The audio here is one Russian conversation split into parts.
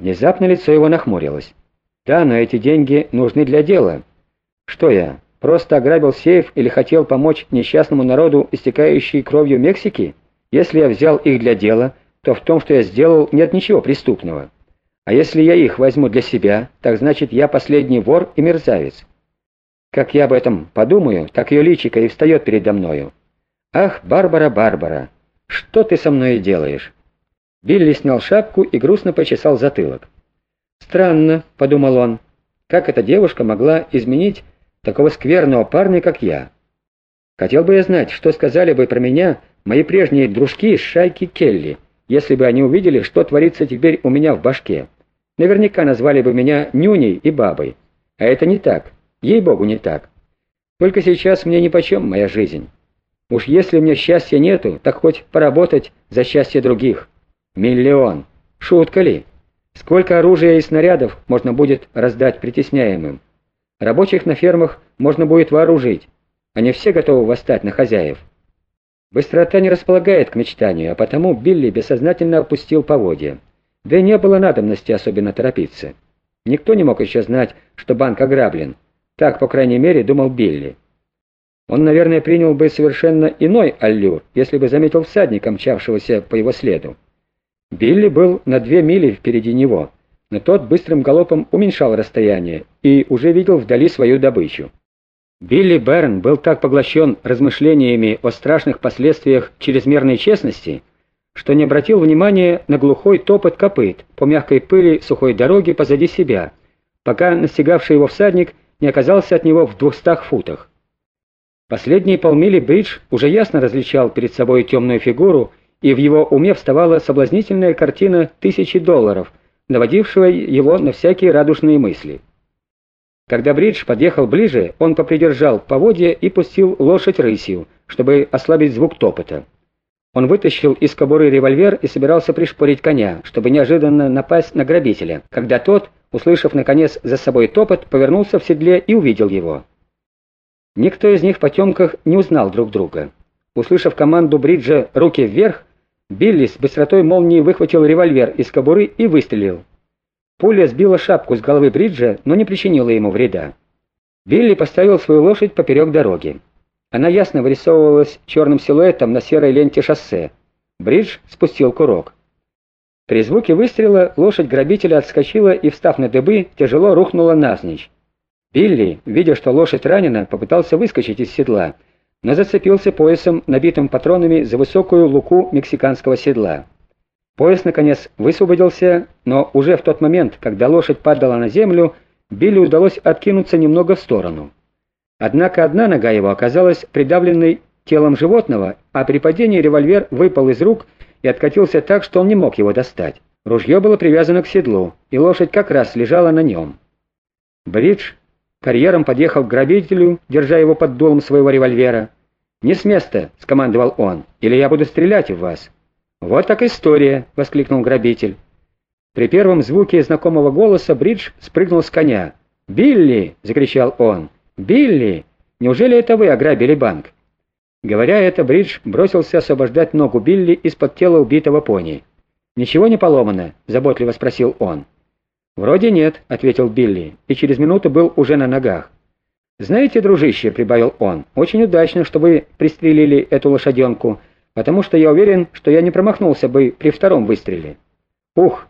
Внезапно лицо его нахмурилось. «Да, но эти деньги нужны для дела. Что я, просто ограбил сейф или хотел помочь несчастному народу, истекающей кровью Мексики? Если я взял их для дела, то в том, что я сделал, нет ничего преступного. А если я их возьму для себя, так значит я последний вор и мерзавец. Как я об этом подумаю, так ее личико и встает передо мною. Ах, Барбара, Барбара, что ты со мной делаешь?» Билли снял шапку и грустно почесал затылок. «Странно», — подумал он, — «как эта девушка могла изменить такого скверного парня, как я? Хотел бы я знать, что сказали бы про меня мои прежние дружки из шайки Келли, если бы они увидели, что творится теперь у меня в башке. Наверняка назвали бы меня нюней и бабой. А это не так, ей-богу, не так. Только сейчас мне нипочем моя жизнь. Уж если мне счастья нету, так хоть поработать за счастье других». Миллион. Шутка ли? Сколько оружия и снарядов можно будет раздать притесняемым? Рабочих на фермах можно будет вооружить. Они все готовы восстать на хозяев. Быстрота не располагает к мечтанию, а потому Билли бессознательно опустил поводья. Да и не было надобности особенно торопиться. Никто не мог еще знать, что банк ограблен. Так, по крайней мере, думал Билли. Он, наверное, принял бы совершенно иной аллюр, если бы заметил всадника, мчавшегося по его следу. Билли был на две мили впереди него, но тот быстрым галопом уменьшал расстояние и уже видел вдали свою добычу. Билли Берн был так поглощен размышлениями о страшных последствиях чрезмерной честности, что не обратил внимания на глухой топот копыт по мягкой пыли сухой дороги позади себя, пока настигавший его всадник не оказался от него в двухстах футах. Последние полмили Бридж уже ясно различал перед собой темную фигуру, и в его уме вставала соблазнительная картина тысячи долларов, наводившего его на всякие радушные мысли. Когда Бридж подъехал ближе, он попридержал поводья и пустил лошадь рысью, чтобы ослабить звук топота. Он вытащил из кобуры револьвер и собирался пришпорить коня, чтобы неожиданно напасть на грабителя, когда тот, услышав наконец за собой топот, повернулся в седле и увидел его. Никто из них в потемках не узнал друг друга. Услышав команду Бриджа «руки вверх», Билли с быстротой молнии выхватил револьвер из кобуры и выстрелил. Пуля сбила шапку с головы Бриджа, но не причинила ему вреда. Билли поставил свою лошадь поперек дороги. Она ясно вырисовывалась черным силуэтом на серой ленте шоссе. Бридж спустил курок. При звуке выстрела лошадь грабителя отскочила и, встав на дыбы, тяжело рухнула навзничь. Билли, видя, что лошадь ранена, попытался выскочить из седла — но зацепился поясом, набитым патронами, за высокую луку мексиканского седла. Пояс, наконец, высвободился, но уже в тот момент, когда лошадь падала на землю, Билли удалось откинуться немного в сторону. Однако одна нога его оказалась придавленной телом животного, а при падении револьвер выпал из рук и откатился так, что он не мог его достать. Ружье было привязано к седлу, и лошадь как раз лежала на нем. Бридж Карьером подъехал к грабителю, держа его под дулом своего револьвера. «Не с места!» — скомандовал он. «Или я буду стрелять в вас!» «Вот так история!» — воскликнул грабитель. При первом звуке знакомого голоса Бридж спрыгнул с коня. «Билли!» — закричал он. «Билли! Неужели это вы ограбили банк?» Говоря это, Бридж бросился освобождать ногу Билли из-под тела убитого пони. «Ничего не поломано?» — заботливо спросил он. «Вроде нет», — ответил Билли, и через минуту был уже на ногах. «Знаете, дружище», — прибавил он, — «очень удачно, что вы пристрелили эту лошаденку, потому что я уверен, что я не промахнулся бы при втором выстреле». «Ух!»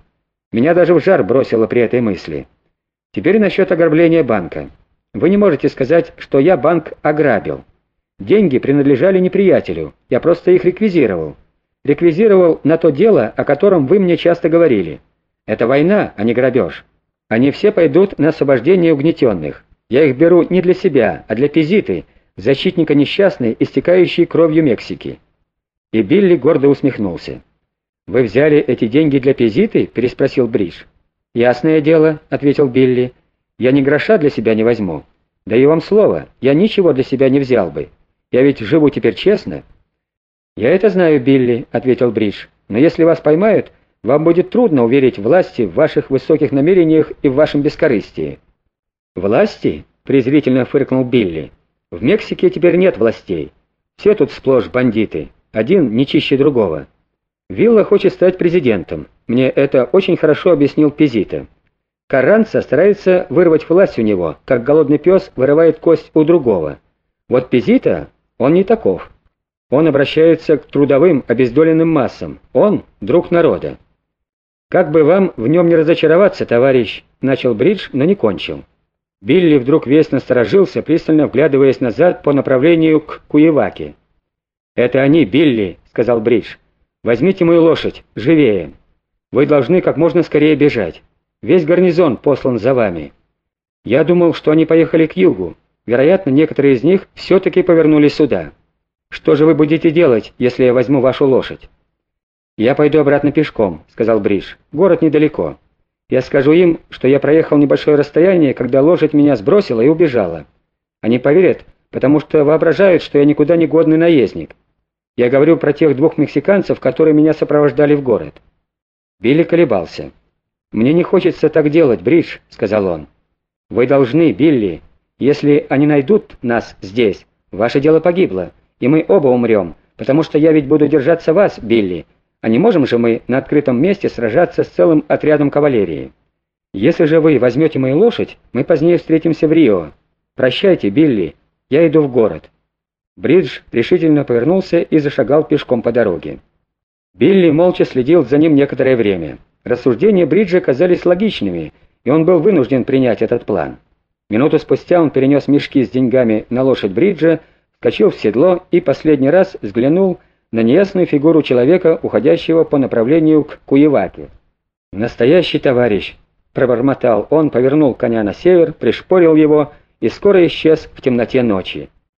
Меня даже в жар бросило при этой мысли. Теперь насчет ограбления банка. Вы не можете сказать, что я банк ограбил. Деньги принадлежали неприятелю, я просто их реквизировал. Реквизировал на то дело, о котором вы мне часто говорили». Это война, а не грабеж. Они все пойдут на освобождение угнетенных. Я их беру не для себя, а для Пизиты, защитника несчастной, истекающей кровью Мексики». И Билли гордо усмехнулся. «Вы взяли эти деньги для Пизиты?» — переспросил Бридж. «Ясное дело», — ответил Билли. «Я ни гроша для себя не возьму. Даю вам слово, я ничего для себя не взял бы. Я ведь живу теперь честно». «Я это знаю, Билли», — ответил Бридж. «Но если вас поймают, вам будет трудно уверить власти в ваших высоких намерениях и в вашем бескорыстии». «Власти?» — презрительно фыркнул Билли. «В Мексике теперь нет властей. Все тут сплошь бандиты, один не чище другого. Вилла хочет стать президентом. Мне это очень хорошо объяснил Пизита. Карранца старается вырвать власть у него, как голодный пес вырывает кость у другого. Вот Пизита, он не таков. Он обращается к трудовым, обездоленным массам. Он — друг народа. «Как бы вам в нем не разочароваться, товарищ», — начал Бридж, но не кончил. Билли вдруг весь насторожился, пристально вглядываясь назад по направлению к Куеваке. «Это они, Билли», — сказал Бридж. «Возьмите мою лошадь, живее. Вы должны как можно скорее бежать. Весь гарнизон послан за вами. Я думал, что они поехали к югу. Вероятно, некоторые из них все-таки повернули сюда. Что же вы будете делать, если я возьму вашу лошадь?» «Я пойду обратно пешком», — сказал Бридж. «Город недалеко. Я скажу им, что я проехал небольшое расстояние, когда лошадь меня сбросила и убежала. Они поверят, потому что воображают, что я никуда не годный наездник. Я говорю про тех двух мексиканцев, которые меня сопровождали в город». Билли колебался. «Мне не хочется так делать, Бридж», — сказал он. «Вы должны, Билли. Если они найдут нас здесь, ваше дело погибло, и мы оба умрем, потому что я ведь буду держаться вас, Билли, а не можем же мы на открытом месте сражаться с целым отрядом кавалерии? Если же вы возьмете мою лошадь, мы позднее встретимся в Рио. Прощайте, Билли, я иду в город». Бридж решительно повернулся и зашагал пешком по дороге. Билли молча следил за ним некоторое время. Рассуждения Бриджа казались логичными, и он был вынужден принять этот план. Минуту спустя он перенес мешки с деньгами на лошадь Бриджа, вскочил в седло и последний раз взглянул на неясную фигуру человека, уходящего по направлению к Куеваке. «Настоящий товарищ!» — пробормотал он, повернул коня на север, пришпорил его и скоро исчез в темноте ночи.